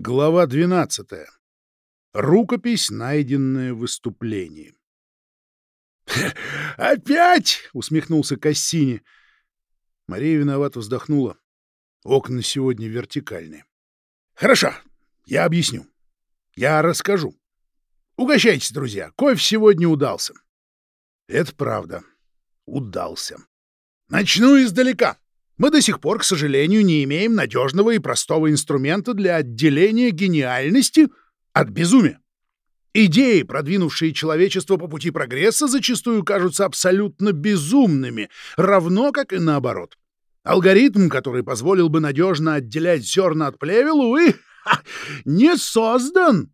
Глава 12. Рукопись, найденная в выступлении. «Опять!» — усмехнулся Кассини. Мария виновато вздохнула. Окна сегодня вертикальные. «Хорошо, я объясню. Я расскажу. Угощайтесь, друзья, кофе сегодня удался». Это правда. Удался. Начну издалека. Мы до сих пор, к сожалению, не имеем надежного и простого инструмента для отделения гениальности от безумия. Идеи, продвинувшие человечество по пути прогресса, зачастую кажутся абсолютно безумными, равно как и наоборот. Алгоритм, который позволил бы надежно отделять зерна от плевел, увы, ха, не создан.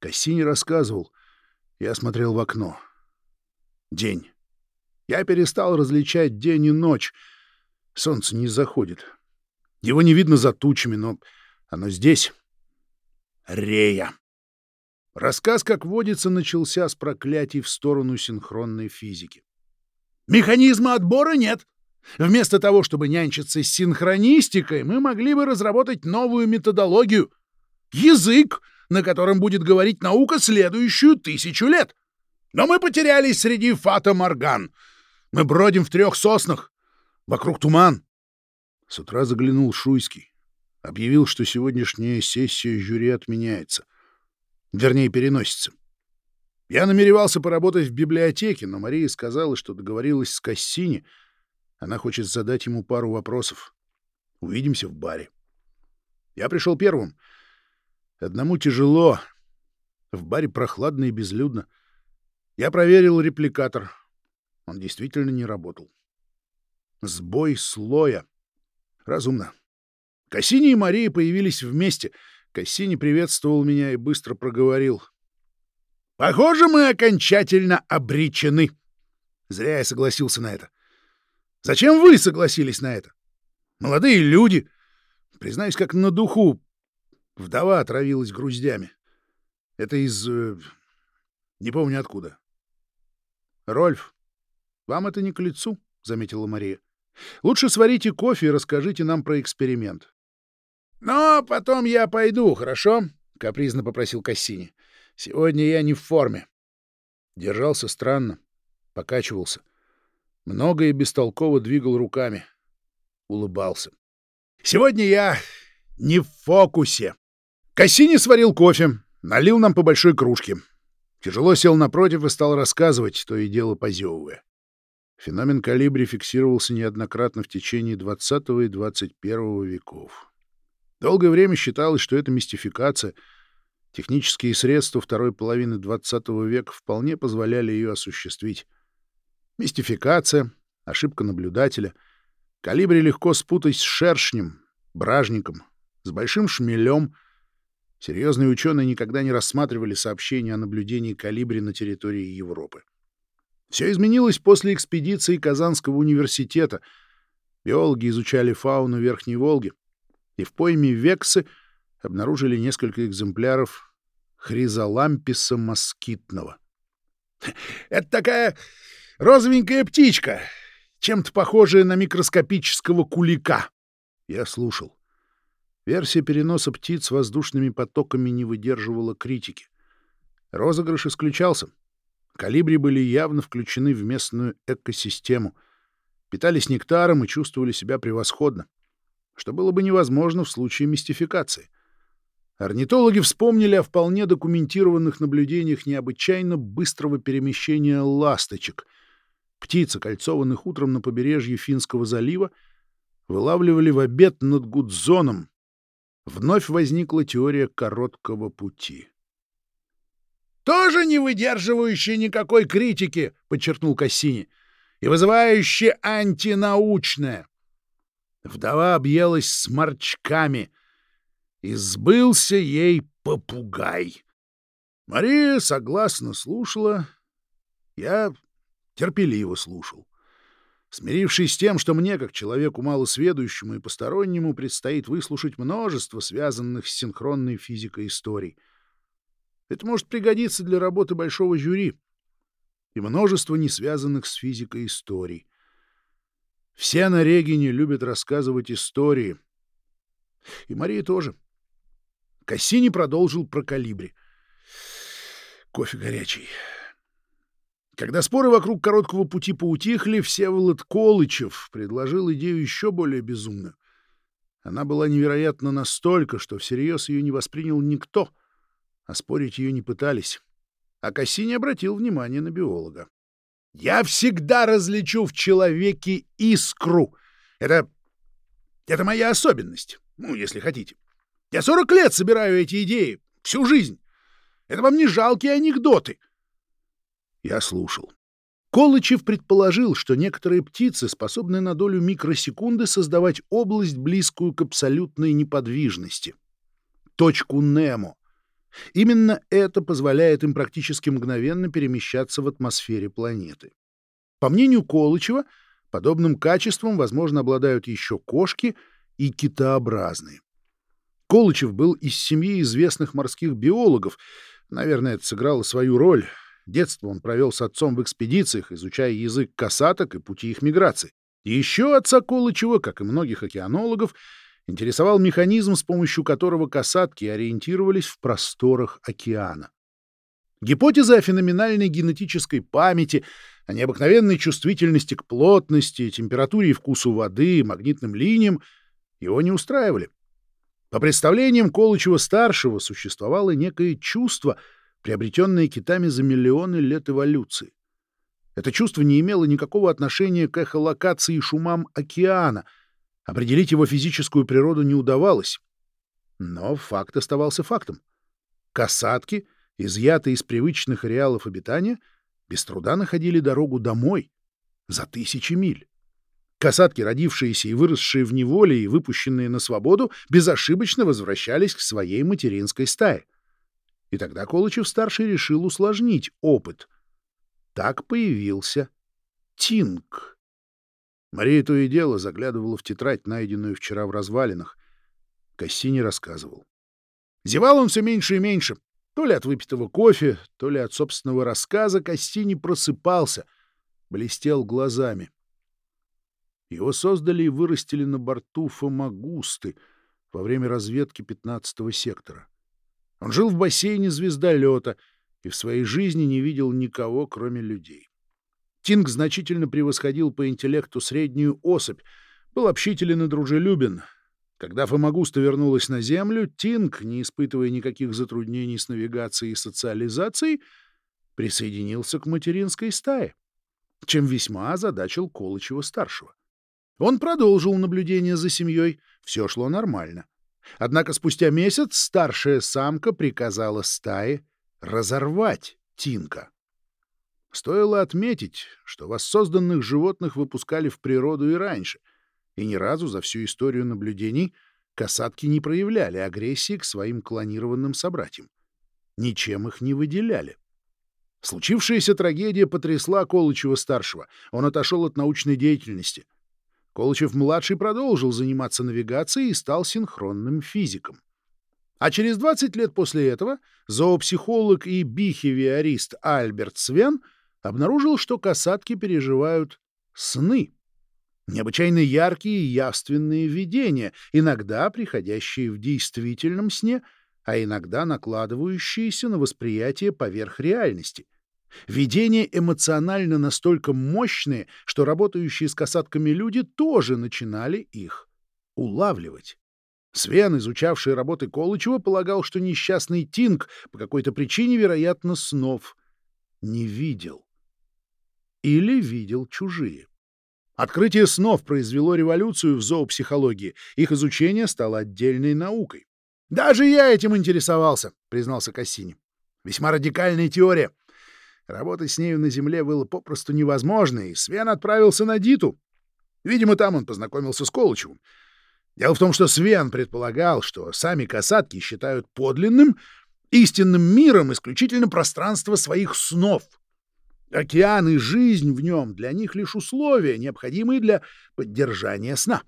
Кассини рассказывал. Я смотрел в окно. День. Я перестал различать день и ночь — Солнце не заходит. Его не видно за тучами, но оно здесь. Рея. Рассказ, как водится, начался с проклятий в сторону синхронной физики. Механизма отбора нет. Вместо того, чтобы нянчиться с синхронистикой, мы могли бы разработать новую методологию. Язык, на котором будет говорить наука следующую тысячу лет. Но мы потерялись среди фата-морган. Мы бродим в трех соснах. Вокруг туман. С утра заглянул Шуйский. Объявил, что сегодняшняя сессия жюри отменяется. Вернее, переносится. Я намеревался поработать в библиотеке, но Мария сказала, что договорилась с Кассини. Она хочет задать ему пару вопросов. Увидимся в баре. Я пришел первым. Одному тяжело. В баре прохладно и безлюдно. Я проверил репликатор. Он действительно не работал. Сбой слоя. Разумно. Кассини и Мария появились вместе. Кассини приветствовал меня и быстро проговорил. «Похоже, мы окончательно обречены». Зря я согласился на это. Зачем вы согласились на это? Молодые люди. Признаюсь, как на духу. Вдова отравилась груздями. Это из... Э, не помню откуда. «Рольф, вам это не к лицу», — заметила Мария. Лучше сварите кофе и расскажите нам про эксперимент. — Но потом я пойду, хорошо? — капризно попросил Кассини. — Сегодня я не в форме. Держался странно, покачивался. Много и бестолково двигал руками. Улыбался. — Сегодня я не в фокусе. Кассини сварил кофе, налил нам по большой кружке. Тяжело сел напротив и стал рассказывать, то и дело позевывая. Феномен калибри фиксировался неоднократно в течение XX и XXI веков. Долгое время считалось, что это мистификация. Технические средства второй половины XX века вполне позволяли ее осуществить. Мистификация, ошибка наблюдателя. Калибри легко спутать с шершнем, бражником, с большим шмелем. Серьезные ученые никогда не рассматривали сообщения о наблюдении калибри на территории Европы. Все изменилось после экспедиции Казанского университета. Биологи изучали фауну Верхней Волги, и в пойме Вексы обнаружили несколько экземпляров хризоламписа москитного. «Это такая розовенькая птичка, чем-то похожая на микроскопического кулика». Я слушал. Версия переноса птиц воздушными потоками не выдерживала критики. Розыгрыш исключался — Калибри были явно включены в местную экосистему, питались нектаром и чувствовали себя превосходно, что было бы невозможно в случае мистификации. Орнитологи вспомнили о вполне документированных наблюдениях необычайно быстрого перемещения ласточек. Птиц, окольцованных утром на побережье Финского залива, вылавливали в обед над Гудзоном. Вновь возникла теория короткого пути тоже не выдерживающее никакой критики, — подчеркнул Кассини, — и вызывающее антинаучное. Вдова объелась сморчками, и сбылся ей попугай. Мария согласно слушала, я терпеливо слушал. Смирившись с тем, что мне, как человеку малосведущему и постороннему, предстоит выслушать множество связанных с синхронной физикой историй — это может пригодиться для работы большого жюри и множества несвязанных с физикой историй. Все на Регине любят рассказывать истории. И Мария тоже. Кассини продолжил про калибри. Кофе горячий. Когда споры вокруг короткого пути поутихли, Всеволод Колычев предложил идею еще более безумную. Она была невероятна настолько, что всерьез ее не воспринял никто, а спорить ее не пытались. А Кассини обратил внимание на биолога. «Я всегда различу в человеке искру. Это... это моя особенность, ну, если хотите. Я сорок лет собираю эти идеи, всю жизнь. Это вам не жалкие анекдоты». Я слушал. Колычев предположил, что некоторые птицы способны на долю микросекунды создавать область, близкую к абсолютной неподвижности. Точку Немо. Именно это позволяет им практически мгновенно перемещаться в атмосфере планеты. По мнению Колычева, подобным качеством, возможно, обладают еще кошки и китообразные. Колычев был из семьи известных морских биологов. Наверное, это сыграло свою роль. Детство он провел с отцом в экспедициях, изучая язык касаток и пути их миграции. Еще отца Колычева, как и многих океанологов, интересовал механизм, с помощью которого касатки ориентировались в просторах океана. Гипотеза о феноменальной генетической памяти, о необыкновенной чувствительности к плотности, температуре и вкусу воды, магнитным линиям его не устраивали. По представлениям Колычева-старшего существовало некое чувство — приобретенное китами за миллионы лет эволюции. Это чувство не имело никакого отношения к эхолокации и шумам океана. Определить его физическую природу не удавалось. Но факт оставался фактом. Касатки, изъятые из привычных реалов обитания, без труда находили дорогу домой за тысячи миль. Касатки, родившиеся и выросшие в неволе и выпущенные на свободу, безошибочно возвращались к своей материнской стае. И тогда Колычев-старший решил усложнить опыт. Так появился Тинг. Мария то и дело заглядывала в тетрадь, найденную вчера в развалинах. Кассини рассказывал. Зевал он все меньше и меньше. То ли от выпитого кофе, то ли от собственного рассказа Кассини просыпался, блестел глазами. Его создали и вырастили на борту Фомагусты во время разведки 15-го сектора. Он жил в бассейне звездолета и в своей жизни не видел никого, кроме людей. Тинг значительно превосходил по интеллекту среднюю особь, был общителен и дружелюбен. Когда Фомагуста вернулась на Землю, Тинг, не испытывая никаких затруднений с навигацией и социализацией, присоединился к материнской стае, чем весьма озадачил Колычева-старшего. Он продолжил наблюдение за семьей, все шло нормально. Однако спустя месяц старшая самка приказала стае разорвать Тинка. Стоило отметить, что воссозданных животных выпускали в природу и раньше, и ни разу за всю историю наблюдений касатки не проявляли агрессии к своим клонированным собратьям. Ничем их не выделяли. Случившаяся трагедия потрясла Колычева-старшего. Он отошел от научной деятельности. Колычев-младший продолжил заниматься навигацией и стал синхронным физиком. А через 20 лет после этого зоопсихолог и бихевиорист Альберт Свен обнаружил, что касатки переживают сны. Необычайно яркие и явственные видения, иногда приходящие в действительном сне, а иногда накладывающиеся на восприятие поверх реальности. Видения эмоционально настолько мощные, что работающие с касатками люди тоже начинали их улавливать. Свен, изучавший работы Колычева, полагал, что несчастный Тинг по какой-то причине, вероятно, снов не видел. Или видел чужие. Открытие снов произвело революцию в зоопсихологии. Их изучение стало отдельной наукой. «Даже я этим интересовался», — признался Кассини. «Весьма радикальная теория. Работать с нею на земле было попросту невозможно, и Свен отправился на Диту. Видимо, там он познакомился с Колычевым. Дело в том, что Свен предполагал, что сами касатки считают подлинным, истинным миром исключительно пространство своих снов. Океан и жизнь в нем для них лишь условия, необходимые для поддержания сна.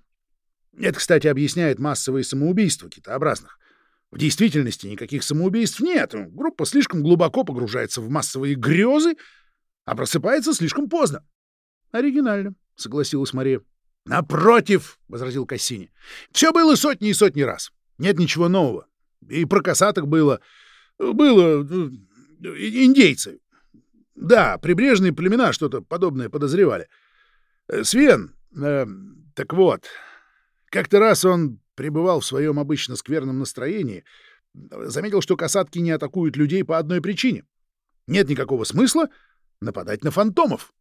Это, кстати, объясняет массовые самоубийства китообразных. В действительности никаких самоубийств нет. Группа слишком глубоко погружается в массовые грезы, а просыпается слишком поздно. — Оригинально, — согласилась Мария. — Напротив, — возразил Кассини. — Все было сотни и сотни раз. Нет ничего нового. И про косаток было. Было... Ну, индейцы. Да, прибрежные племена что-то подобное подозревали. Э, Свен, э, так вот, как-то раз он пребывал в своем обычно скверном настроении, заметил, что касатки не атакуют людей по одной причине. Нет никакого смысла нападать на фантомов.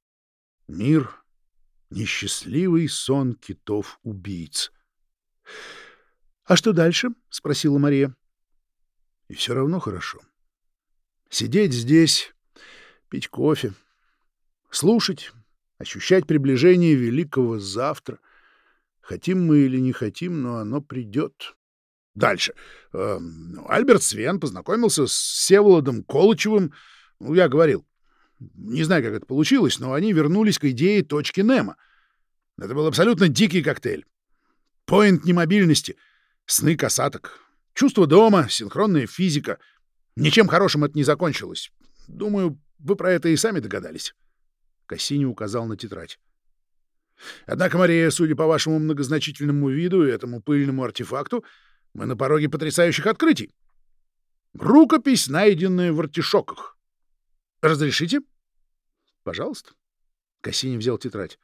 Мир — несчастливый сон китов-убийц. — А что дальше? — спросила Мария. — И все равно хорошо. Сидеть здесь, пить кофе, слушать, ощущать приближение великого завтра. Хотим мы или не хотим, но оно придет. Дальше. Э, Альберт Свен познакомился с Севолодом Колычевым. Ну, я говорил. Не знаю, как это получилось, но они вернулись к идее точки Немо. Это был абсолютно дикий коктейль. Поинт немобильности, сны касаток, чувство дома, синхронная физика. Ничем хорошим это не закончилось. Думаю, вы про это и сами догадались. Кассини указал на тетрадь. Однако, Мария, судя по вашему многозначительному виду и этому пыльному артефакту, мы на пороге потрясающих открытий. Рукопись, найденная в артишоках. Разрешите? Пожалуйста. Кассини взял тетрадь.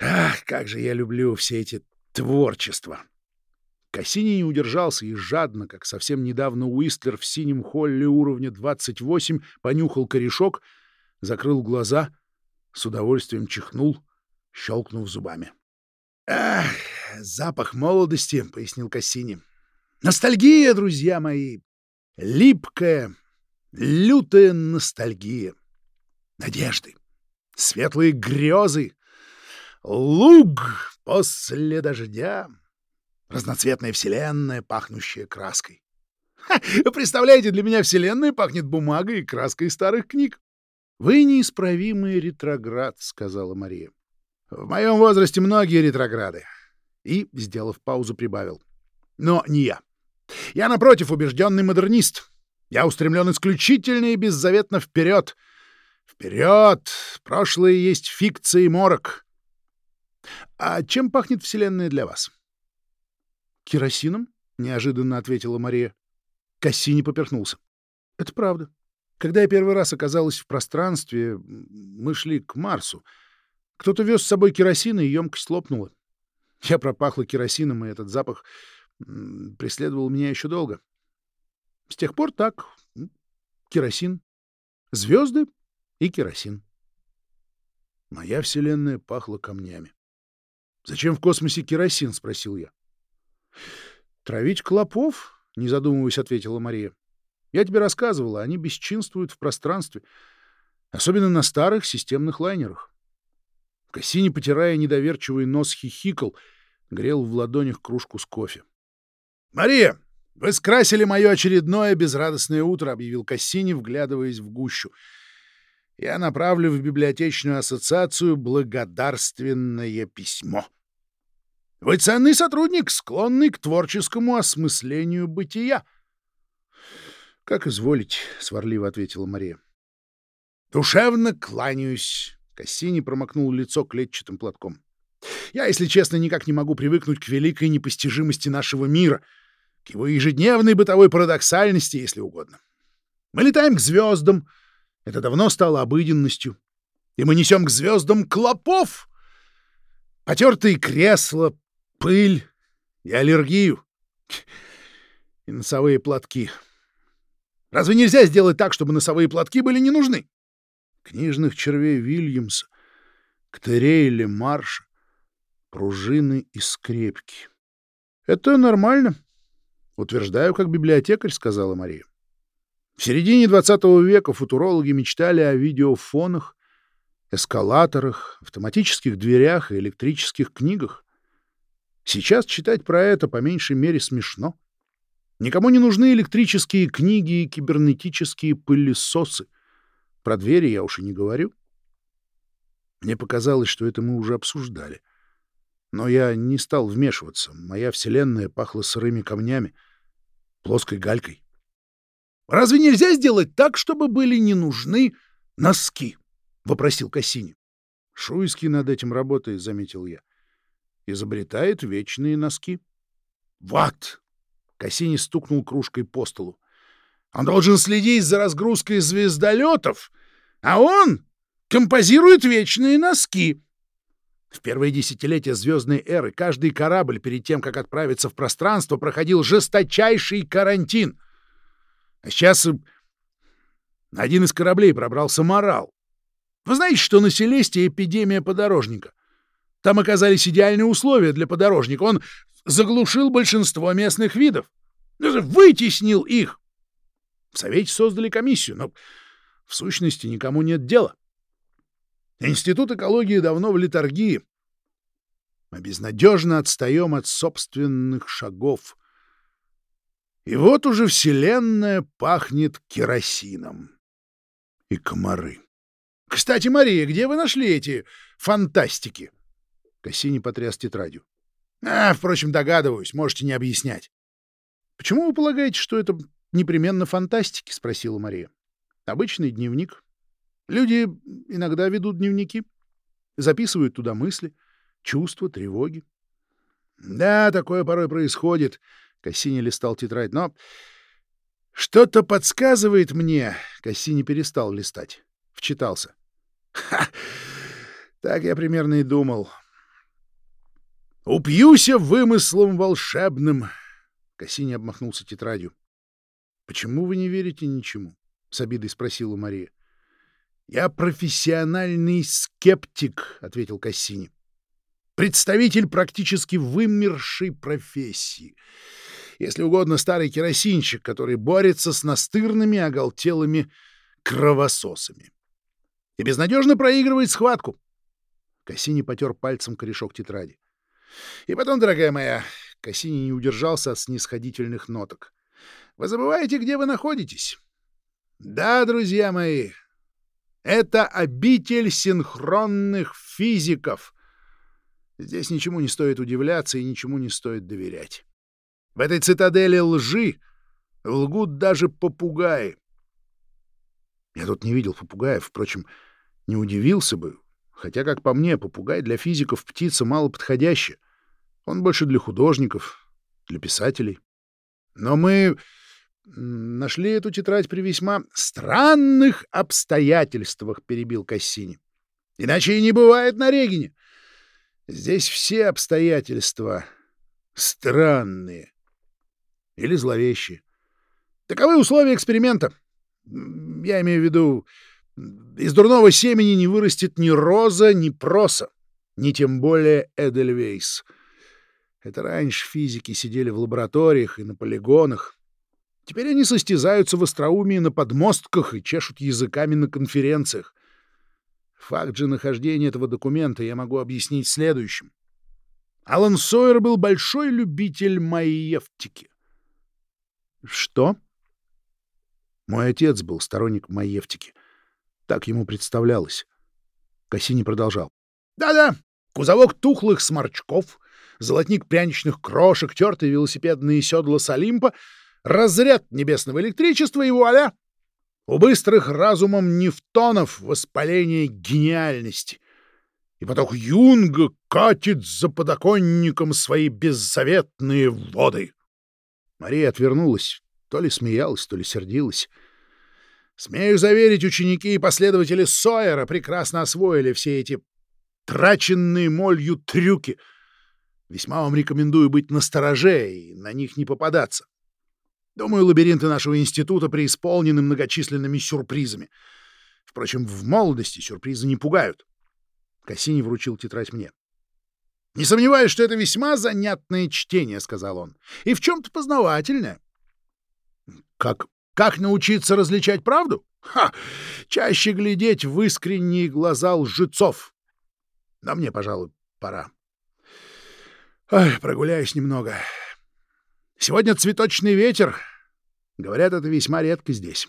Ах, как же я люблю все эти творчества. Кассини не удержался и жадно, как совсем недавно Уистлер в синем холле уровня 28 понюхал корешок, закрыл глаза, с удовольствием чихнул, щелкнув зубами. «Ах, запах молодости», — пояснил Кассини. «Ностальгия, друзья мои! Липкая, лютая ностальгия. Надежды, светлые грезы, луг после дождя, разноцветная вселенная, пахнущая краской. Ха, представляете, для меня вселенная пахнет бумагой и краской старых книг. — Вы неисправимый ретроград, — сказала Мария. — В моем возрасте многие ретрограды. И, сделав паузу, прибавил. — Но не я. Я, напротив, убежденный модернист. Я устремлен исключительно и беззаветно вперед. Вперед! Прошлое есть фикция и морок. А чем пахнет Вселенная для вас? — Керосином? — неожиданно ответила Мария. Кассини поперхнулся. — Это правда. Когда я первый раз оказалась в пространстве, мы шли к Марсу. Кто-то вез с собой керосин, и емкость лопнула. Я пропахла керосином, и этот запах преследовал меня еще долго. С тех пор так. Керосин. Звезды и керосин. Моя вселенная пахла камнями. «Зачем в космосе керосин?» — спросил я. «Травить клопов?» — не задумываясь, ответила Мария. «Я тебе рассказывала, они бесчинствуют в пространстве, особенно на старых системных лайнерах». Кассини, потирая недоверчивый нос, хихикал, грел в ладонях кружку с кофе. «Мария, вы скрасили мое очередное безрадостное утро», — объявил Кассини, вглядываясь в гущу. «Я направлю в библиотечную ассоциацию благодарственное письмо». Вы ценный сотрудник, склонный к творческому осмыслению бытия. — Как изволить, — сварливо ответила Мария. — Душевно кланяюсь. Кассини промокнул лицо клетчатым платком. — Я, если честно, никак не могу привыкнуть к великой непостижимости нашего мира, к его ежедневной бытовой парадоксальности, если угодно. Мы летаем к звездам. Это давно стало обыденностью. И мы несем к звездам клопов. Потертые кресла, пыль и аллергию. И носовые платки. Разве нельзя сделать так, чтобы носовые платки были не нужны? Книжных червей Вильямса, Ктерейля Марша, пружины и скрепки. — Это нормально. Утверждаю, как библиотекарь, — сказала Мария. В середине XX века футурологи мечтали о видеофонах, эскалаторах, автоматических дверях и электрических книгах. Сейчас читать про это по меньшей мере смешно. Никому не нужны электрические книги и кибернетические пылесосы. Про двери я уж и не говорю. Мне показалось, что это мы уже обсуждали. Но я не стал вмешиваться. Моя вселенная пахла сырыми камнями, плоской галькой. «Разве нельзя сделать так, чтобы были не нужны носки?» — вопросил Кассини. «Шуйский над этим работает», — заметил я изобретает вечные носки. Вот! Кассини стукнул кружкой по столу. Он должен следить за разгрузкой звездолетов, а он композирует вечные носки. В первые десятилетия звездной эры каждый корабль перед тем, как отправиться в пространство, проходил жесточайший карантин. А сейчас на один из кораблей пробрался морал. Вы знаете, что на Селесте эпидемия подорожника? Там оказались идеальные условия для подорожника. Он заглушил большинство местных видов. Вытеснил их. В Совете создали комиссию, но в сущности никому нет дела. Институт экологии давно в литургии. Мы безнадежно отстаем от собственных шагов. И вот уже Вселенная пахнет керосином. И комары. Кстати, Мария, где вы нашли эти фантастики? Кассини потряс тетрадью. А, впрочем, догадываюсь, можете не объяснять. Почему вы полагаете, что это непременно фантастики? спросила Мария. Обычный дневник. Люди иногда ведут дневники, записывают туда мысли, чувства, тревоги. Да, такое порой происходит. Кассини листал тетрадь, но что-то подсказывает мне. Кассини перестал листать, вчитался. Ха! Так я примерно и думал. Упьюся вымыслом волшебным. Кассини обмахнулся тетрадью. Почему вы не верите ничему? С обидой спросила Мария. «Я профессиональный скептик», — ответил Кассини. «Представитель практически вымершей профессии. Если угодно, старый керосинщик, который борется с настырными, оголтелыми кровососами. И безнадежно проигрывает схватку». Кассини потер пальцем корешок тетради. «И потом, дорогая моя...» — Кассини не удержался от снисходительных ноток. «Вы забываете, где вы находитесь?» «Да, друзья мои, это обитель синхронных физиков. Здесь ничему не стоит удивляться и ничему не стоит доверять. В этой цитадели лжи лгут даже попугаи. Я тут не видел попугаев, впрочем, не удивился бы, хотя, как по мне, попугай для физиков птица мало подходящая. Он больше для художников, для писателей. Но мы Нашли эту тетрадь при весьма странных обстоятельствах, перебил Кассини. Иначе и не бывает на Регине. Здесь все обстоятельства странные или зловещие. Таковы условия эксперимента. Я имею в виду, из дурного семени не вырастет ни роза, ни проса, ни тем более Эдельвейс. Это раньше физики сидели в лабораториях и на полигонах, Теперь они состязаются в остроумии на подмостках и чешут языками на конференциях. Факт же нахождения этого документа я могу объяснить следующим. Алан Сойер был большой любитель Маевтики. Что? Мой отец был сторонник Маевтики. Так ему представлялось. Кассини продолжал. Да-да, кузовок тухлых сморчков, золотник пряничных крошек, тертые велосипедные седла с Олимпа — разряд небесного электричества и вуаля! У быстрых разумом нефтонов воспаление гениальности. И поток Юнга катит за подоконником свои беззаветные воды. Мария отвернулась, то ли смеялась, то ли сердилась. Смею заверить, ученики и последователи Сойера прекрасно освоили все эти траченные молью трюки. Весьма вам рекомендую быть настороже и на них не попадаться. Думаю, лабиринты нашего института преисполнены многочисленными сюрпризами. Впрочем, в молодости сюрпризы не пугают. Кассини вручил тетрадь мне. — Не сомневаюсь, что это весьма занятное чтение, — сказал он, — и в чем-то познавательное. — Как, как научиться различать правду? Ха! Чаще глядеть в искренние глаза лжецов. Но мне, пожалуй, пора. Ой, прогуляюсь немного. Сегодня цветочный ветер. Говорят, это весьма редко здесь.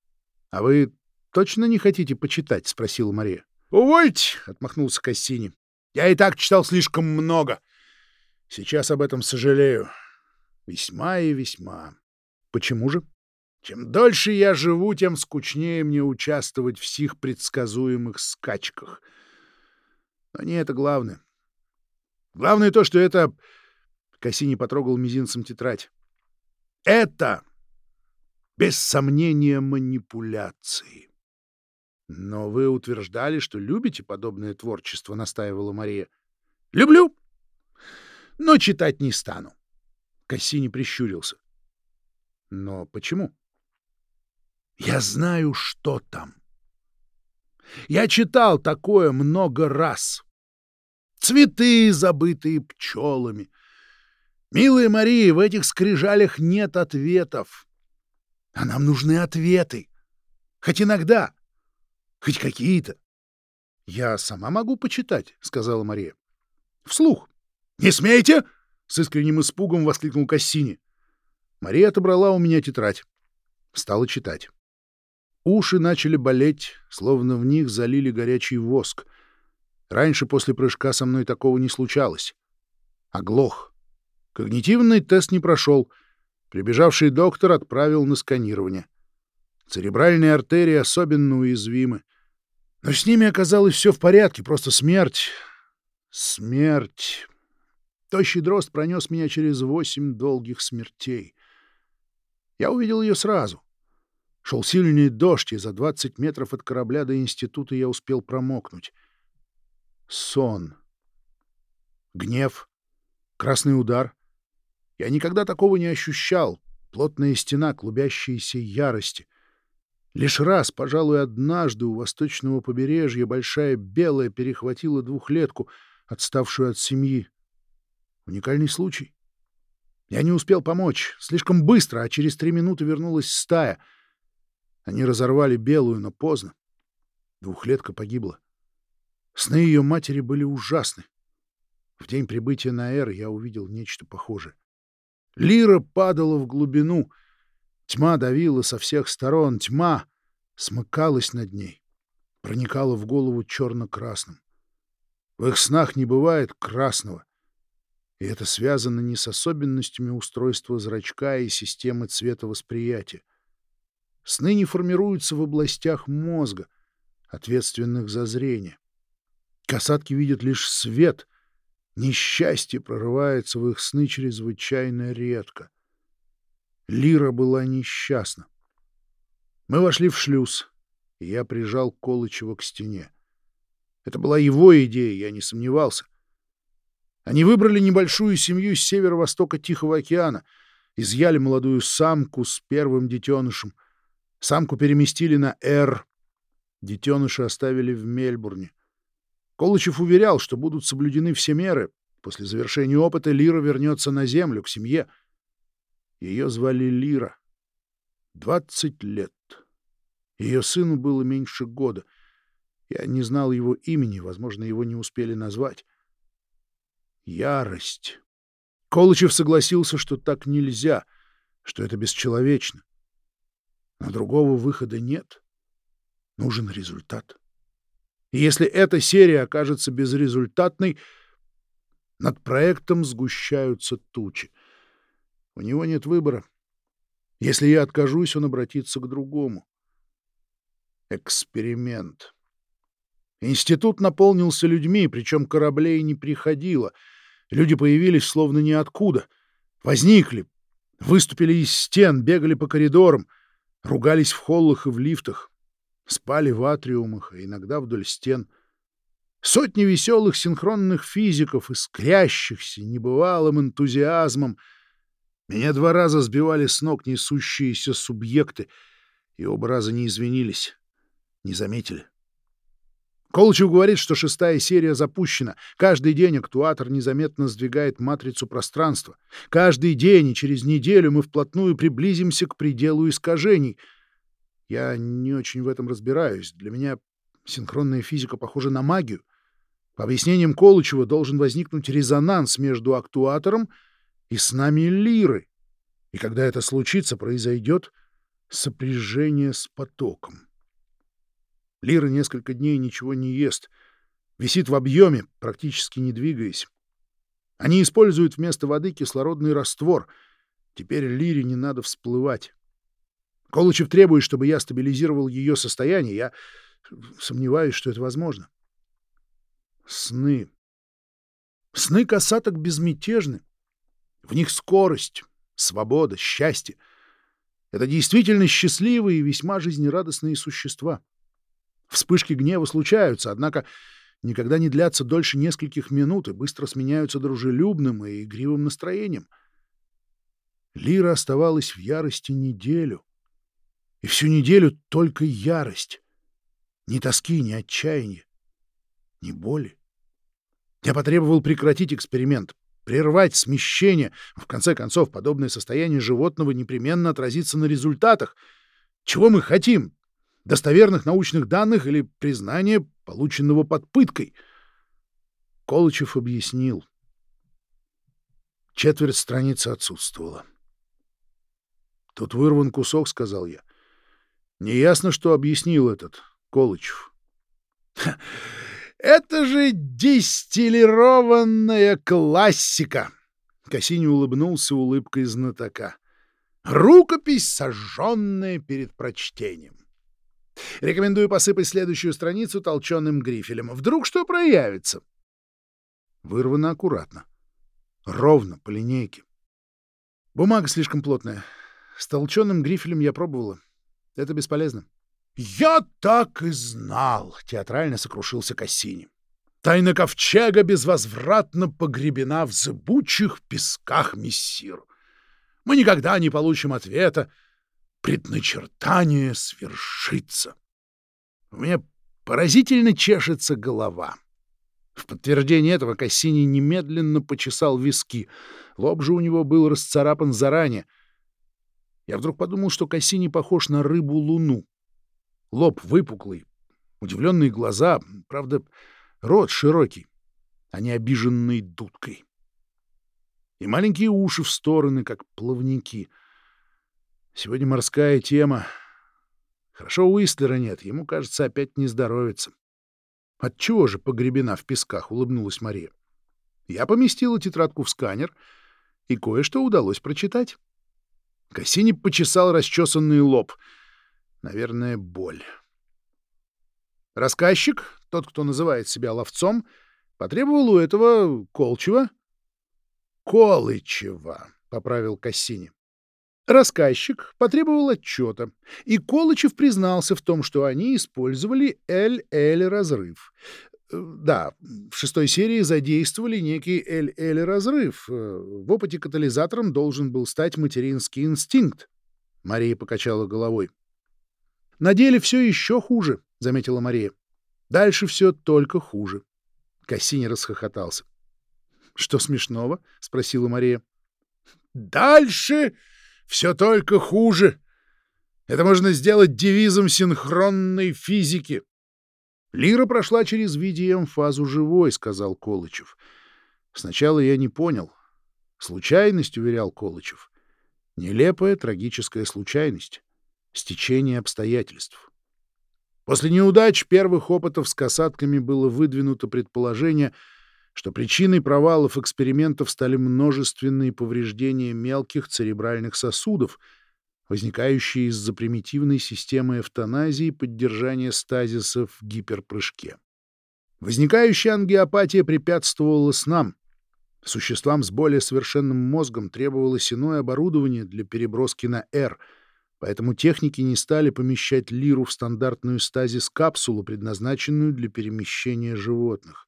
— А вы точно не хотите почитать? — спросила Мария. — Увольте! — отмахнулся Кассини. — Я и так читал слишком много. Сейчас об этом сожалею. Весьма и весьма. — Почему же? Чем дольше я живу, тем скучнее мне участвовать в сих предсказуемых скачках. Но не это главное. Главное то, что это Кассини потрогал мизинцем тетрадь. Это, без сомнения, манипуляции. Но вы утверждали, что любите подобное творчество, настаивала Мария. Люблю, но читать не стану. Кассини прищурился. Но почему? Я знаю, что там. Я читал такое много раз. Цветы, забытые пчелами. Милая Мария, в этих скрижалях нет ответов. А нам нужны ответы. Хоть иногда. Хоть какие-то. — Я сама могу почитать, — сказала Мария. — Вслух. — Не смейте! — с искренним испугом воскликнул Кассини. Мария отобрала у меня тетрадь. Стала читать. Уши начали болеть, словно в них залили горячий воск. Раньше после прыжка со мной такого не случалось. Оглох. Когнитивный тест не прошел. Прибежавший доктор отправил на сканирование. Церебральные артерии особенно уязвимы. Но с ними оказалось все в порядке, просто смерть. Смерть. Тощий дрозд пронес меня через восемь долгих смертей. Я увидел ее сразу — Шел сильный дождь, и за 20 метров от корабля до института я успел промокнуть. Сон. Гнев. Красный удар. Я никогда такого не ощущал. Плотная стена клубящейся ярости. Лишь раз, пожалуй, однажды у восточного побережья большая белая перехватила двухлетку, отставшую от семьи. Уникальный случай. Я не успел помочь. Слишком быстро, а через три минуты вернулась стая — они разорвали белую, но поздно. Двухлетка погибла. Сны ее матери были ужасны. В день прибытия на Эр я увидел нечто похожее. Лира падала в глубину. Тьма давила со всех сторон. Тьма смыкалась над ней, проникала в голову черно-красным. В их снах не бывает красного. И это связано не с особенностями устройства зрачка и системы цветовосприятия. Сны не формируются в областях мозга, ответственных за зрение. Касатки видят лишь свет. Несчастье прорывается в их сны чрезвычайно редко. Лира была несчастна. Мы вошли в шлюз, и я прижал Колычева к стене. Это была его идея, я не сомневался. Они выбрали небольшую семью с северо-востока Тихого океана, изъяли молодую самку с первым детенышем — Самку переместили на «Р». Детеныша оставили в Мельбурне. Колычев уверял, что будут соблюдены все меры. После завершения опыта Лира вернется на Землю, к семье. Ее звали Лира. Двадцать лет. Ее сыну было меньше года. Я не знал его имени, возможно, его не успели назвать. Ярость. Колычев согласился, что так нельзя, что это бесчеловечно. Но другого выхода нет. Нужен результат. И если эта серия окажется безрезультатной, над проектом сгущаются тучи. У него нет выбора. Если я откажусь, он обратится к другому. Эксперимент. Институт наполнился людьми, причем кораблей не приходило. Люди появились словно ниоткуда. Возникли, выступили из стен, бегали по коридорам — Ругались в холлах и в лифтах, спали в атриумах, а иногда вдоль стен. Сотни веселых синхронных физиков, искрящихся небывалым энтузиазмом. Меня два раза сбивали с ног несущиеся субъекты, и оба раза не извинились, не заметили. Колычев говорит, что шестая серия запущена. Каждый день актуатор незаметно сдвигает матрицу пространства. Каждый день и через неделю мы вплотную приблизимся к пределу искажений. Я не очень в этом разбираюсь. Для меня синхронная физика похожа на магию. По объяснениям Колычева должен возникнуть резонанс между актуатором и с нами лиры. И когда это случится, произойдет сопряжение с потоком. Лира несколько дней ничего не ест. Висит в объеме, практически не двигаясь. Они используют вместо воды кислородный раствор. Теперь Лире не надо всплывать. Колычев требует, чтобы я стабилизировал ее состояние. Я сомневаюсь, что это возможно. Сны. Сны касаток безмятежны. В них скорость, свобода, счастье. Это действительно счастливые и весьма жизнерадостные существа. Вспышки гнева случаются, однако никогда не длятся дольше нескольких минут и быстро сменяются дружелюбным и игривым настроением. Лира оставалась в ярости неделю. И всю неделю только ярость. Ни тоски, ни отчаяния, ни боли. Я потребовал прекратить эксперимент, прервать смещение. В конце концов, подобное состояние животного непременно отразится на результатах. Чего мы хотим? Достоверных научных данных или признания, полученного под пыткой? Колычев объяснил. Четверть страницы отсутствовала. Тут вырван кусок, — сказал я. Неясно, что объяснил этот Колычев. Это же дистиллированная классика! Кассини улыбнулся улыбкой знатока. Рукопись, сожженная перед прочтением. Рекомендую посыпать следующую страницу толченым грифелем. Вдруг что проявится? Вырвано аккуратно. Ровно, по линейке. Бумага слишком плотная. С толченым грифелем я пробовала. Это бесполезно. «Я так и знал!» — театрально сокрушился Кассини. «Тайна ковчега безвозвратно погребена в зыбучих песках Мессир. Мы никогда не получим ответа. Предначертание свершится. У меня поразительно чешется голова». В подтверждение этого Кассини немедленно почесал виски. Лоб же у него был расцарапан заранее. Я вдруг подумал, что Кассини похож на рыбу-луну. Лоб выпуклый, удивленные глаза, правда, рот широкий, а не обиженный дудкой. И маленькие уши в стороны, как плавники. Сегодня морская тема. Хорошо, Уистлера нет, ему, кажется, опять не здоровится. Отчего же погребена в песках, улыбнулась Мария. Я поместила тетрадку в сканер, и кое-что удалось прочитать. Кассини почесал расчесанный лоб — Наверное, боль. Рассказчик, тот, кто называет себя ловцом, потребовал у этого Колчева... Колычева, — поправил Кассини. Рассказчик потребовал отчета, и Колычев признался в том, что они использовали L-L-разрыв. Да, в шестой серии задействовали некий L-L-разрыв. В опыте катализатором должен был стать материнский инстинкт. Мария покачала головой. На деле все еще хуже, — заметила Мария. Дальше все только хуже. Кассини расхохотался. — Что смешного? — спросила Мария. — Дальше все только хуже. Это можно сделать девизом синхронной физики. Лира прошла через VDM-фазу живой, — сказал Колычев. Сначала я не понял. Случайность, — уверял Колычев. Нелепая трагическая случайность стечение обстоятельств. После неудач первых опытов с касатками было выдвинуто предположение, что причиной провалов экспериментов стали множественные повреждения мелких церебральных сосудов, возникающие из-за примитивной системы эвтаназии поддержания стазиса в гиперпрыжке. Возникающая ангиопатия препятствовала снам. Существам с более совершенным мозгом требовалось иное оборудование для переброски на «Р», Поэтому техники не стали помещать лиру в стандартную стазис-капсулу, предназначенную для перемещения животных.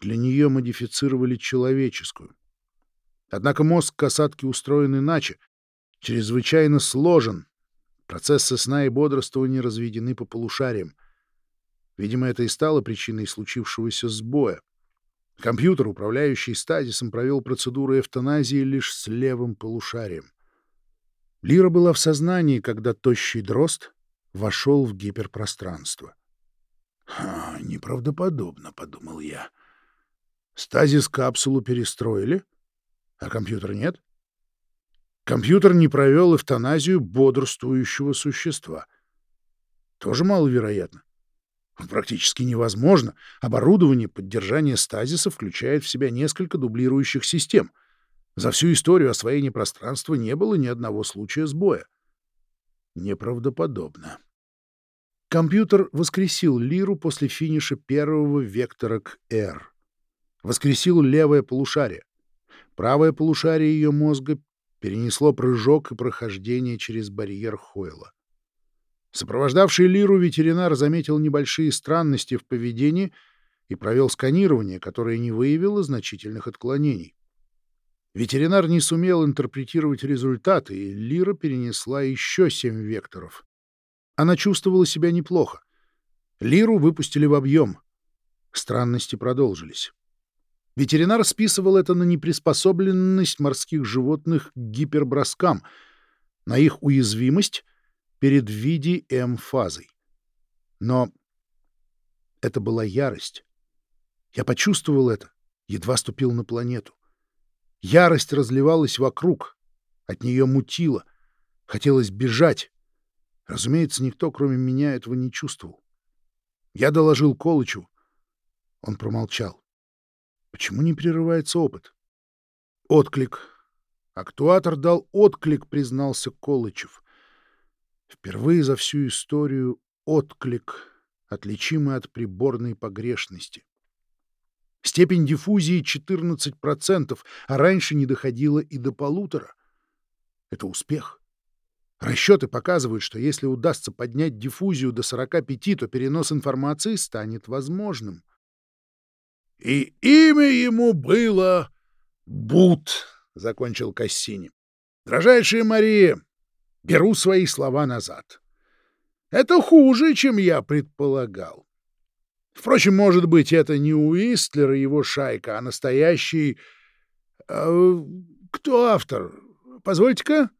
Для нее модифицировали человеческую. Однако мозг касатки устроен иначе, чрезвычайно сложен. Процессы сна и бодрствования разведены по полушариям. Видимо, это и стало причиной случившегося сбоя. Компьютер, управляющий стазисом, провел процедуру эвтаназии лишь с левым полушарием. Лира была в сознании, когда тощий дрозд вошел в гиперпространство. «Ха, неправдоподобно», — подумал я. Стазис капсулу перестроили, а компьютер нет. Компьютер не провел эвтаназию бодрствующего существа. Тоже маловероятно. Практически невозможно. Оборудование поддержания стазиса включает в себя несколько дублирующих систем — за всю историю освоения пространства не было ни одного случая сбоя. Неправдоподобно. Компьютер воскресил Лиру после финиша первого вектора к R. Воскресил левое полушарие. Правое полушарие ее мозга перенесло прыжок и прохождение через барьер Хойла. Сопровождавший Лиру ветеринар заметил небольшие странности в поведении и провел сканирование, которое не выявило значительных отклонений. Ветеринар не сумел интерпретировать результаты, и Лира перенесла еще семь векторов. Она чувствовала себя неплохо. Лиру выпустили в объем. Странности продолжились. Ветеринар списывал это на неприспособленность морских животных к гиперброскам, на их уязвимость перед види-М-фазой. Но это была ярость. Я почувствовал это, едва ступил на планету. Ярость разливалась вокруг, от нее мутило, хотелось бежать. Разумеется, никто, кроме меня, этого не чувствовал. Я доложил Колычу. Он промолчал. Почему не прерывается опыт? Отклик. Актуатор дал отклик, признался Колычев. Впервые за всю историю отклик, отличимый от приборной погрешности. Степень диффузии 14%, а раньше не доходило и до полутора. Это успех. Расчеты показывают, что если удастся поднять диффузию до 45, то перенос информации станет возможным. «И имя ему было Бут», — закончил Кассини. «Дрожайшая Мария, беру свои слова назад. Это хуже, чем я предполагал. Впрочем, может быть, это не Уистлер и его шайка, а настоящий... Э, кто автор? Позвольте-ка.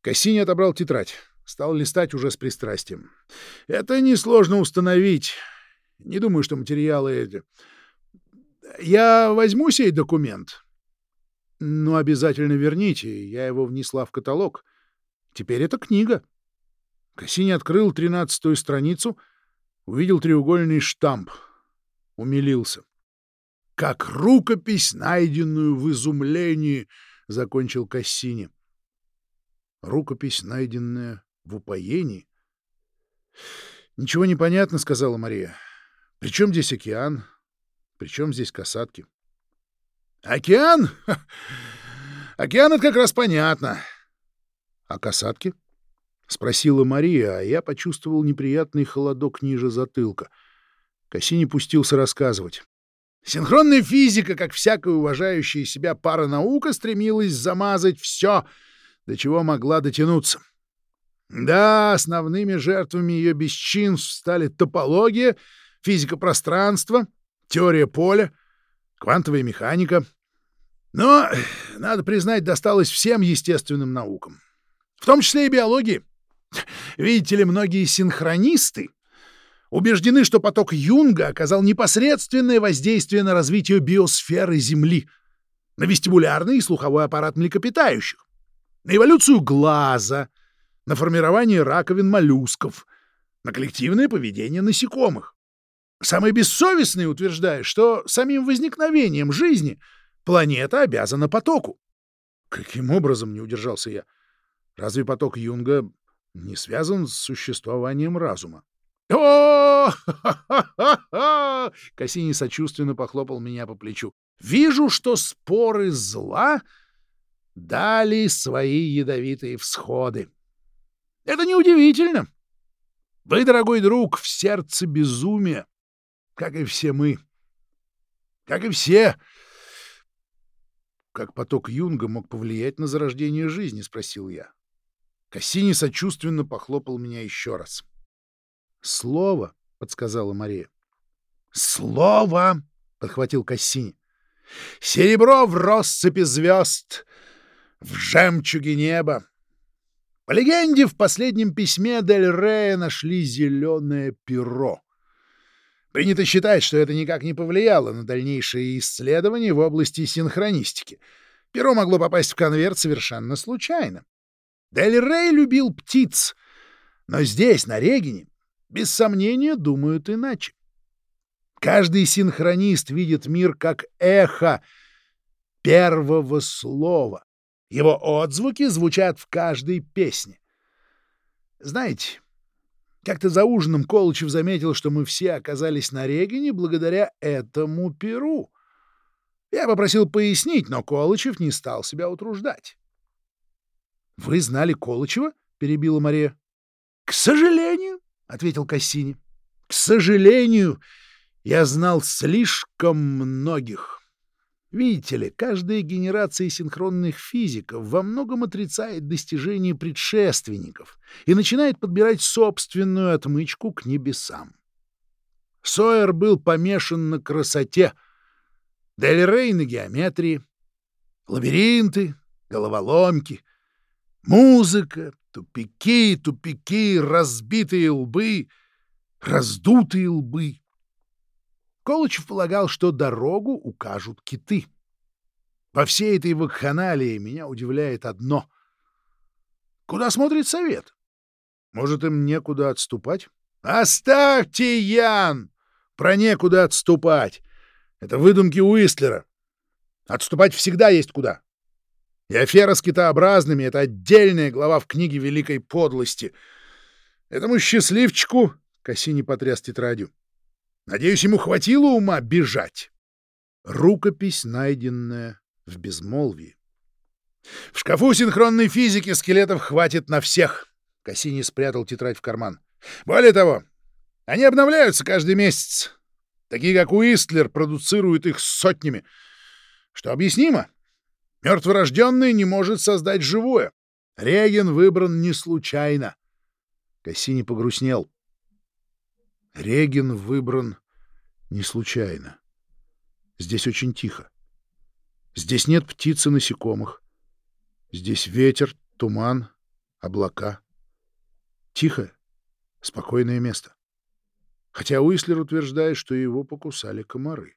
Кассини отобрал тетрадь. Стал листать уже с пристрастием. Это несложно установить. Не думаю, что материалы эти... Я возьму сей документ. Но обязательно верните. Я его внесла в каталог. Теперь это книга. Кассини открыл тринадцатую страницу, увидел треугольный штамп. Умилился. «Как рукопись, найденную в изумлении!» — закончил Кассини. «Рукопись, найденная в упоении?» «Ничего не понятно», — сказала Мария. «При чем здесь океан? Причем здесь касатки? Океан? Океан — это как раз понятно. А касатки? Спросила Мария, а я почувствовал неприятный холодок ниже затылка. Кассини пустился рассказывать. Синхронная физика, как всякая уважающая себя пара наука, стремилась замазать все, до чего могла дотянуться. Да, основными жертвами ее бесчинств стали топология, физика пространства — теория поля, квантовая механика. Но, надо признать, досталось всем естественным наукам, в том числе и биологии. Видите ли, многие синхронисты убеждены, что поток Юнга оказал непосредственное воздействие на развитие биосферы Земли, на вестибулярный и слуховой аппарат млекопитающих, на эволюцию глаза, на формирование раковин моллюсков, на коллективное поведение насекомых. Самый бессовестный утверждает, что самим возникновением жизни планета обязана потоку. Каким образом, не удержался я? Разве поток Юнга не связан с существованием разума? О! Кассини сочувственно похлопал меня по плечу. Вижу, что споры зла дали свои ядовитые всходы. Это неудивительно. Вы, дорогой друг, в сердце безумия как и все мы. Как и все. Как поток Юнга мог повлиять на зарождение жизни, спросил я. Кассини сочувственно похлопал меня еще раз. Слово, подсказала Мария. Слово, подхватил Кассини. Серебро в россыпи звезд, в жемчуге неба. По легенде, в последнем письме Дель Рея нашли зеленое перо. Принято считать, что это никак не повлияло на дальнейшие исследования в области синхронистики. Перо могло попасть в конверт совершенно случайно. Дель Рей любил птиц, но здесь, на Регине, без сомнения, думают иначе. Каждый синхронист видит мир как эхо первого слова. Его отзвуки звучат в каждой песне. Знаете, как-то за ужином Колычев заметил, что мы все оказались на Регине благодаря этому перу. Я попросил пояснить, но Колычев не стал себя утруждать. Вы знали Колычева? — перебила Мария. — К сожалению, — ответил Кассини. — К сожалению, я знал слишком многих. Видите ли, каждая генерация синхронных физиков во многом отрицает достижения предшественников и начинает подбирать собственную отмычку к небесам. Сойер был помешан на красоте, Дель Рей на геометрии, лабиринты, головоломки, музыка, тупики, тупики, разбитые лбы, раздутые лбы. Колычев полагал, что дорогу укажут киты. Во всей этой вакханалии меня удивляет одно. Куда смотрит совет? Может, им некуда отступать? Оставьте, Ян! Про некуда отступать. Это выдумки Уистлера. Отступать всегда есть куда. И афера с китообразными — это отдельная глава в книге Великой Подлости. Этому счастливчику Кассини потряс тетрадью. Надеюсь, ему хватило ума бежать. Рукопись, найденная в безмолвии. В шкафу синхронной физики скелетов хватит на всех. Кассини спрятал тетрадь в карман. Более того, они обновляются каждый месяц. Такие, как Уистлер, продуцируют их сотнями. Что объяснимо. Мертворожденный не может создать живое. Реген выбран не случайно. Кассини погрустнел. Реген выбран не случайно. Здесь очень тихо. Здесь нет птиц и насекомых. Здесь ветер, туман, облака. Тихое, спокойное место. Хотя Уислер утверждает, что его покусали комары.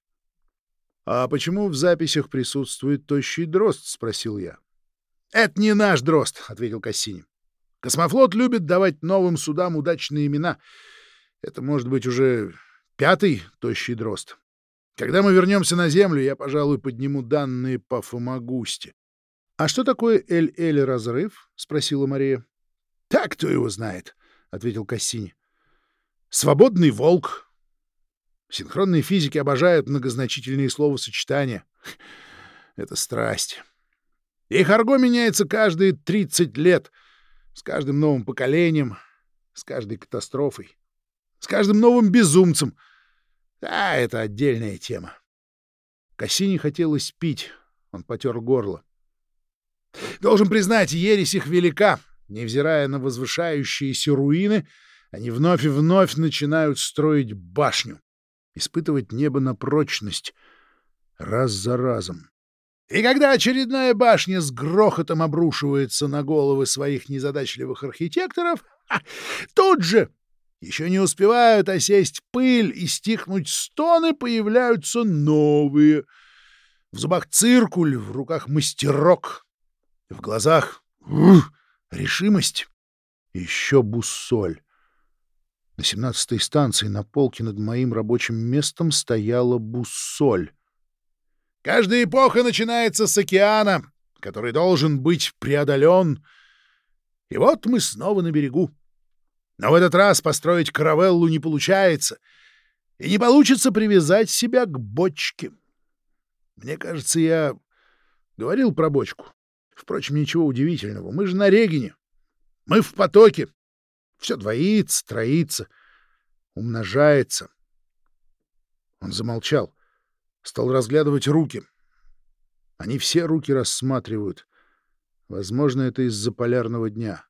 «А почему в записях присутствует тощий дрозд?» — спросил я. «Это не наш дрозд», — ответил Кассини. «Космофлот любит давать новым судам удачные имена — это может быть уже пятый тощий дрозд. Когда мы вернемся на Землю, я, пожалуй, подниму данные по Фомагусте. — А что такое Эль-Эль разрыв? — спросила Мария. — Так кто его знает, — ответил Кассини. — Свободный волк. Синхронные физики обожают многозначительные словосочетания. Это страсть. Их арго меняется каждые 30 лет, с каждым новым поколением, с каждой катастрофой. С каждым новым безумцем. А, это отдельная тема. Кассине хотелось пить. Он потер горло. Должен признать, ересь их велика. Невзирая на возвышающиеся руины, они вновь и вновь начинают строить башню, испытывать небо на прочность раз за разом. И когда очередная башня с грохотом обрушивается на головы своих незадачливых архитекторов, тут же еще не успевают осесть пыль и стихнуть стоны, появляются новые. В зубах циркуль, в руках мастерок, в глазах ух, решимость. Еще буссоль. На семнадцатой станции на полке над моим рабочим местом стояла буссоль. Каждая эпоха начинается с океана, который должен быть преодолен. И вот мы снова на берегу. Но в этот раз построить каравеллу не получается, и не получится привязать себя к бочке. Мне кажется, я говорил про бочку. Впрочем, ничего удивительного. Мы же на Регине. Мы в потоке. Все двоится, троится, умножается. Он замолчал, стал разглядывать руки. Они все руки рассматривают. Возможно, это из-за полярного дня.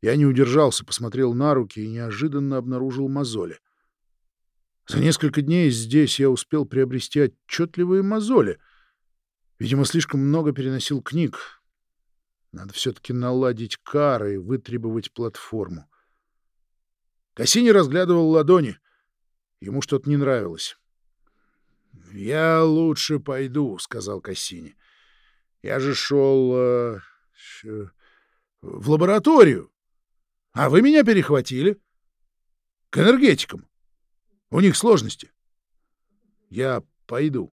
Я не удержался, посмотрел на руки и неожиданно обнаружил мозоли. За несколько дней здесь я успел приобрести отчетливые мозоли. Видимо, слишком много переносил книг. Надо все-таки наладить кары и вытребовать платформу. Кассини разглядывал ладони. Ему что-то не нравилось. — Я лучше пойду, — сказал Кассини. — Я же шел э, в лабораторию. А вы меня перехватили. К энергетикам. У них сложности. Я пойду.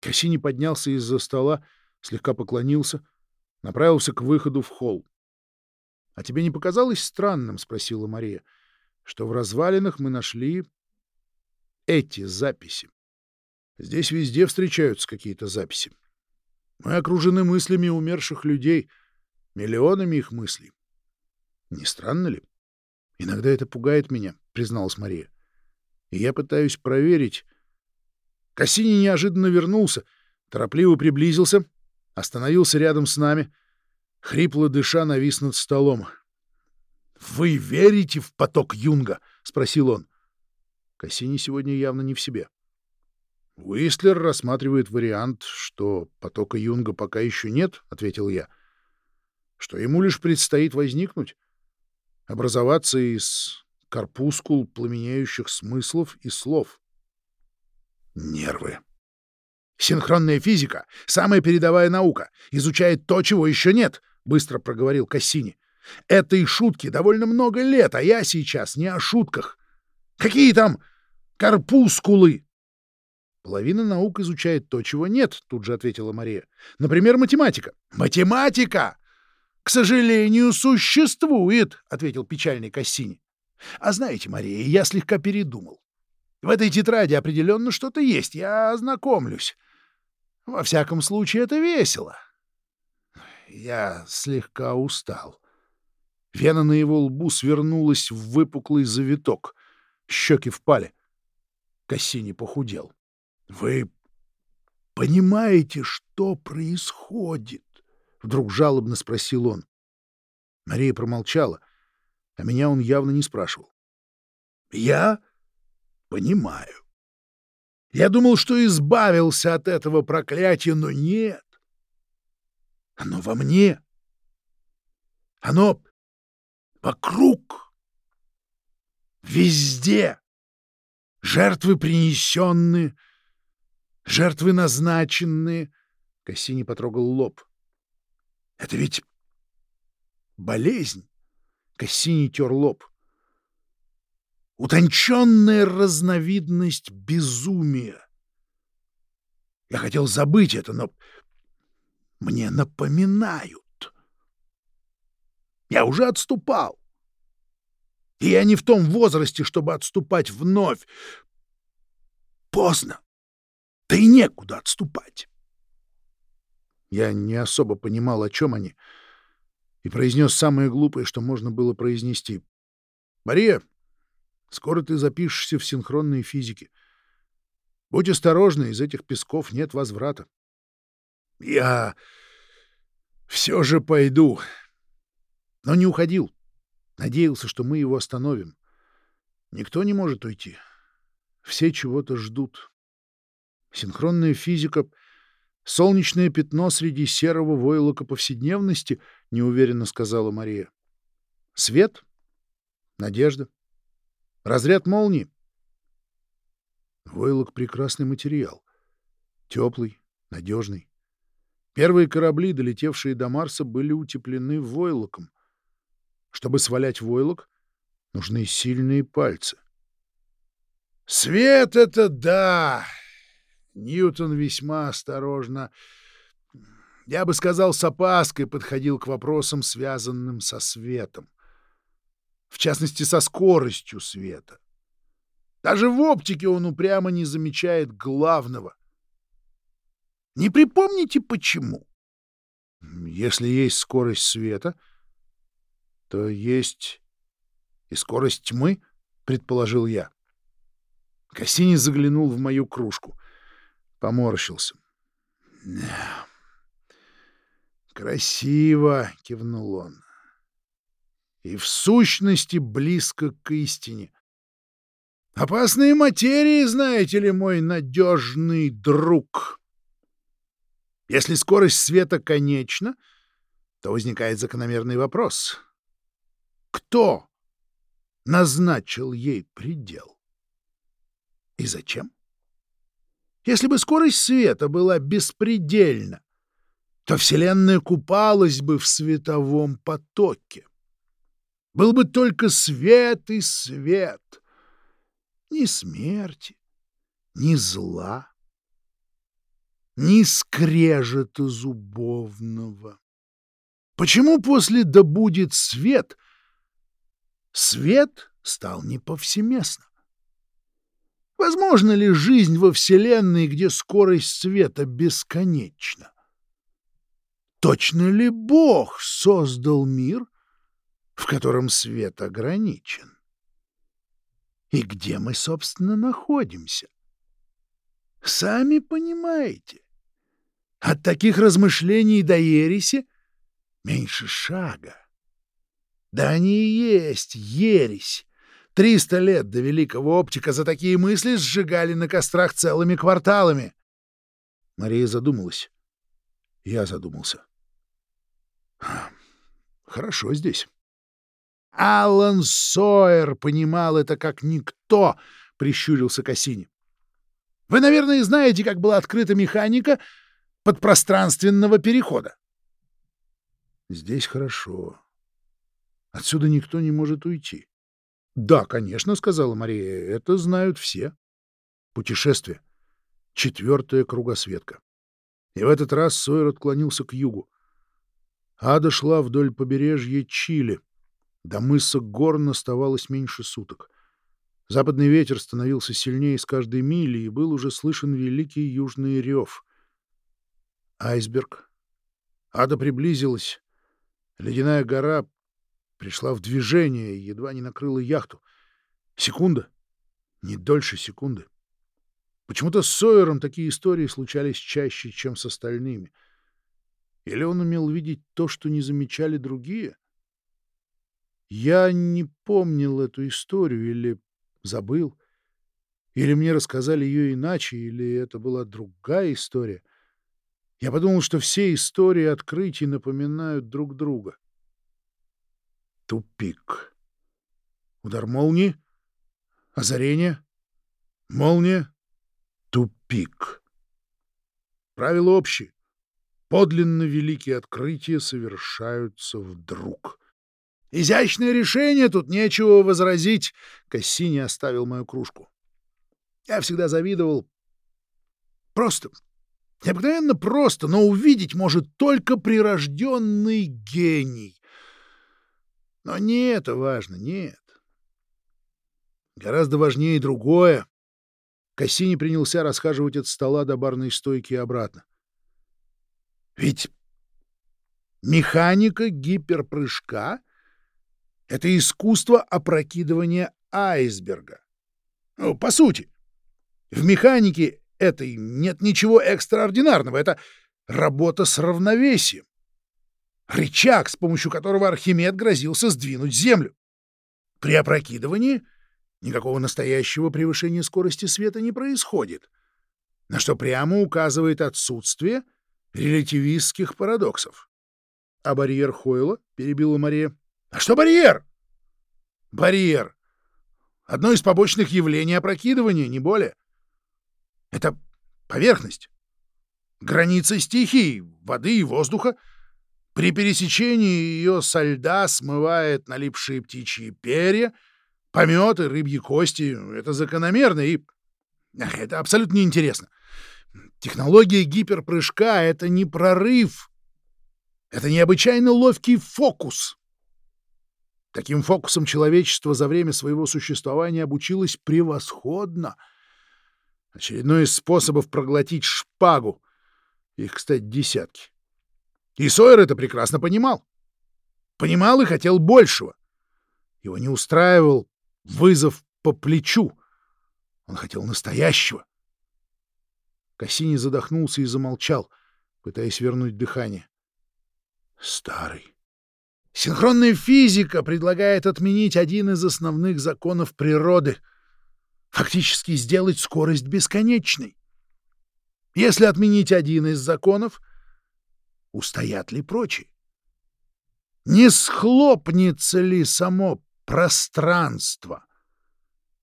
Кассини поднялся из-за стола, слегка поклонился, направился к выходу в холл. — А тебе не показалось странным, — спросила Мария, — что в развалинах мы нашли эти записи? Здесь везде встречаются какие-то записи. Мы окружены мыслями умерших людей. Миллионами их мыслей. Не странно ли? Иногда это пугает меня, призналась Мария. И я пытаюсь проверить. Кассини неожиданно вернулся, торопливо приблизился, остановился рядом с нами, хрипло дыша навис над столом. «Вы верите в поток Юнга?» — спросил он. Кассини сегодня явно не в себе. Уистлер рассматривает вариант, что потока Юнга пока еще нет, — ответил я, — что ему лишь предстоит возникнуть, образоваться из корпускул пламенеющих смыслов и слов. Нервы. «Синхронная физика — самая передовая наука, изучает то, чего еще нет», — быстро проговорил Кассини. «Этой шутки довольно много лет, а я сейчас не о шутках. Какие там корпускулы?» «Половина наук изучает то, чего нет», — тут же ответила Мария. «Например, математика». «Математика! К сожалению, существует», — ответил печальный Кассини. «А знаете, Мария, я слегка передумал. В этой тетради определенно что-то есть, я ознакомлюсь. Во всяком случае, это весело». Я слегка устал. Вена на его лбу свернулась в выпуклый завиток. Щеки впали. Кассини похудел. — Вы понимаете, что происходит? — вдруг жалобно спросил он. Мария промолчала, а меня он явно не спрашивал. — Я понимаю. Я думал, что избавился от этого проклятия, но нет. Оно во мне. Оно вокруг. Везде. Жертвы принесенные, жертвы назначенные. Кассини потрогал лоб. Это ведь болезнь. Кассини тер лоб. Утонченная разновидность безумия. Я хотел забыть это, но мне напоминают. Я уже отступал. И я не в том возрасте, чтобы отступать вновь. Поздно. Да и некуда отступать. Я не особо понимал, о чем они, и произнес самое глупое, что можно было произнести. «Мария, скоро ты запишешься в синхронной физике. Будь осторожна, из этих песков нет возврата». «Я все же пойду». Но не уходил. Надеялся, что мы его остановим. Никто не может уйти. Все чего-то ждут. Синхронная физика — солнечное пятно среди серого войлока повседневности, — неуверенно сказала Мария. Свет? Надежда? Разряд молнии? Войлок — прекрасный материал. Теплый, надежный. Первые корабли, долетевшие до Марса, были утеплены войлоком. Чтобы свалять войлок, нужны сильные пальцы. «Свет — это да!» Ньютон весьма осторожно, я бы сказал, с опаской подходил к вопросам, связанным со светом. В частности, со скоростью света. Даже в оптике он упрямо не замечает главного. Не припомните, почему? Если есть скорость света, то есть и скорость тьмы, предположил я. Кассини заглянул в мою кружку. Поморщился. «Красиво!» — кивнул он. «И в сущности близко к истине. Опасные материи, знаете ли, мой надежный друг. Если скорость света конечна, то возникает закономерный вопрос. Кто назначил ей предел? И зачем? Если бы скорость света была беспредельна, то Вселенная купалась бы в световом потоке. Был бы только свет и свет. Ни смерти, ни зла, ни скрежета зубовного. Почему после «да будет свет» свет стал не повсеместно? Возможно ли жизнь во Вселенной, где скорость света бесконечна? точно ли Бог создал мир, в котором свет ограничен? И где мы, собственно, находимся? Сами понимаете, от таких размышлений до ереси меньше шага. Да они и есть ересь. Триста лет до великого оптика за такие мысли сжигали на кострах целыми кварталами. Мария задумалась. Я задумался. Хорошо здесь. Алан Сойер понимал это как никто, — прищурился Кассини. Вы, наверное, знаете, как была открыта механика подпространственного перехода. Здесь хорошо. Отсюда никто не может уйти. Да, конечно, — сказала Мария, — это знают все. Путешествие. Четвертая кругосветка. И в этот раз Сойер отклонился к югу. Ада шла вдоль побережья Чили. До мыса Горн оставалось меньше суток. Западный ветер становился сильнее с каждой мили, и был уже слышен великий южный рев. Айсберг. Ада приблизилась. Ледяная гора пришла в движение и едва не накрыла яхту. Секунда. Не дольше секунды. Почему-то с Сойером такие истории случались чаще, чем с остальными. Или он умел видеть то, что не замечали другие? Я не помнил эту историю или забыл. Или мне рассказали ее иначе, или это была другая история. Я подумал, что все истории открытий напоминают друг друга. Тупик. Удар молнии. Озарение. Молния. Тупик. Правило общее. Подлинно великие открытия совершаются вдруг. Изящное решение, тут нечего возразить. Кассини оставил мою кружку. Я всегда завидовал. Просто. Необыкновенно просто, но увидеть может только прирожденный гений. Но не это важно, нет. Гораздо важнее другое. Кассини принялся расхаживать от стола до барной стойки и обратно. Ведь механика гиперпрыжка — это искусство опрокидывания айсберга. Ну, по сути, в механике этой нет ничего экстраординарного. Это работа с равновесием. Рычаг, с помощью которого Архимед грозился сдвинуть Землю. При опрокидывании никакого настоящего превышения скорости света не происходит, на что прямо указывает отсутствие релятивистских парадоксов. — А барьер Хойла? — перебила Мария. А что барьер? Барьер. Одно из побочных явлений опрокидывания, не более. Это поверхность. Граница стихий, воды и воздуха. При пересечении ее со льда смывает налипшие птичьи перья, пометы, рыбьи кости. Это закономерно и... Ах, это абсолютно неинтересно. Технология гиперпрыжка — это не прорыв. Это необычайно ловкий фокус. Таким фокусом человечество за время своего существования обучилось превосходно. Очередной из способов проглотить шпагу. Их, кстати, десятки. И Сойер это прекрасно понимал. Понимал и хотел большего. Его не устраивал вызов по плечу. Он хотел настоящего. Кассини задохнулся и замолчал, пытаясь вернуть дыхание. Старый. Синхронная физика предлагает отменить один из основных законов природы, фактически сделать скорость бесконечной. Если отменить один из законов, устоят ли прочие? Не схлопнется ли само пространство?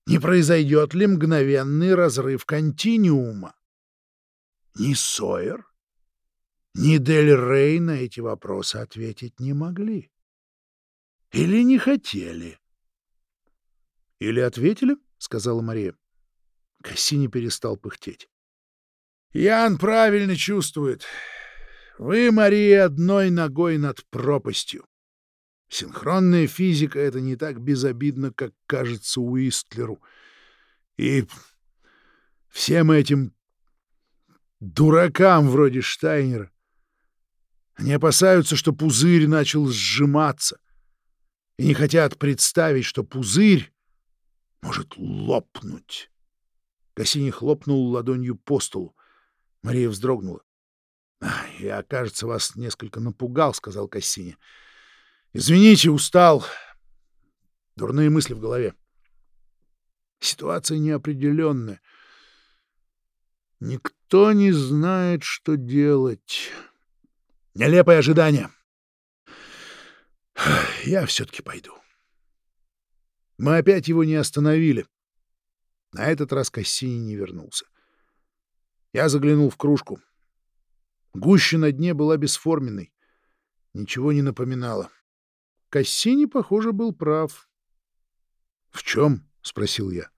Не произойдет ли мгновенный разрыв континиума? Ни Сойер, ни Дель Рей на эти вопросы ответить не могли. Или не хотели? — Или ответили, — сказала Мария. Кассини перестал пыхтеть. — Ян правильно чувствует. Вы, Мария, одной ногой над пропастью. Синхронная физика — это не так безобидно, как кажется Уистлеру. И всем этим дуракам вроде Штайнера Они опасаются, что пузырь начал сжиматься, и не хотят представить, что пузырь может лопнуть. Кассини хлопнул ладонью по столу. Мария вздрогнула. — Я, кажется, вас несколько напугал, — сказал Кассини. — Извините, устал. Дурные мысли в голове. Ситуация неопределенная. Никто не знает, что делать. Нелепое ожидание. Я все-таки пойду. Мы опять его не остановили. На этот раз Кассини не вернулся. Я заглянул в кружку. Гуща на дне была бесформенной. Ничего не напоминала. Кассини, похоже, был прав. — В чем? — спросил я.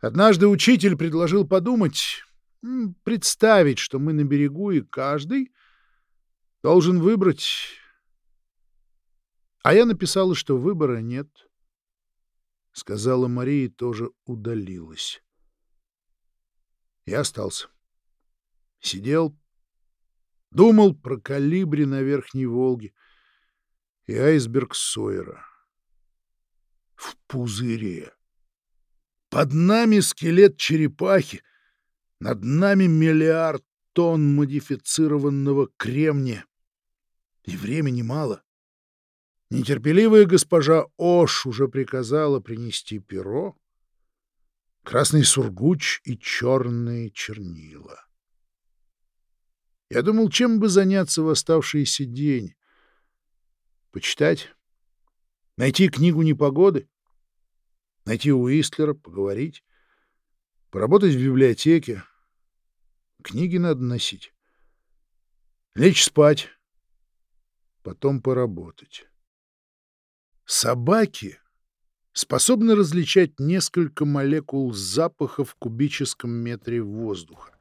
Однажды учитель предложил подумать, представить, что мы на берегу, и каждый должен выбрать. А я написала, что выбора нет. Сказала Мария и тоже удалилась. Я остался. Сидел, думал про калибри на Верхней Волге и айсберг Сойера. В пузыре. Под нами скелет черепахи, над нами миллиард тонн модифицированного кремния. И времени мало. Нетерпеливая госпожа Ош уже приказала принести перо, красный сургуч и черные чернила. Я думал, чем бы заняться в оставшийся день. Почитать? Найти книгу непогоды? Найти Уистлера, поговорить, поработать в библиотеке. Книги надо носить. Лечь спать, потом поработать. Собаки способны различать несколько молекул запаха в кубическом метре воздуха.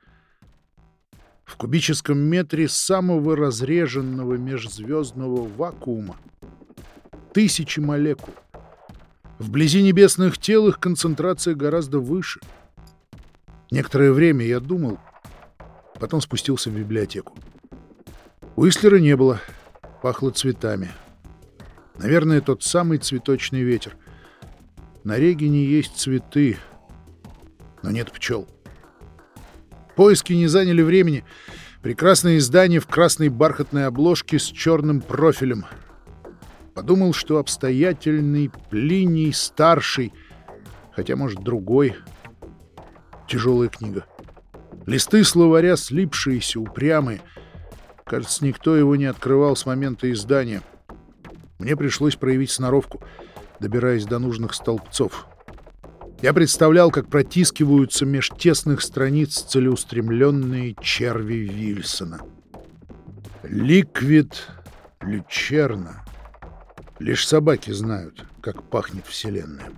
В кубическом метре самого разреженного межзвездного вакуума тысячи молекул — Вблизи небесных тел их концентрация гораздо выше. Некоторое время я думал, потом спустился в библиотеку. Уислера не было, пахло цветами. Наверное, тот самый цветочный ветер. На Регине есть цветы, но нет пчел. Поиски не заняли времени. Прекрасное издание в красной бархатной обложке с черным профилем — Подумал, что обстоятельный Плиний старший, хотя, может, другой. Тяжелая книга. Листы словаря слипшиеся, упрямые. Кажется, никто его не открывал с момента издания. Мне пришлось проявить сноровку, добираясь до нужных столбцов. Я представлял, как протискиваются меж тесных страниц целеустремленные черви Вильсона. Ликвид Лючерна. Лишь собаки знают, как пахнет Вселенная.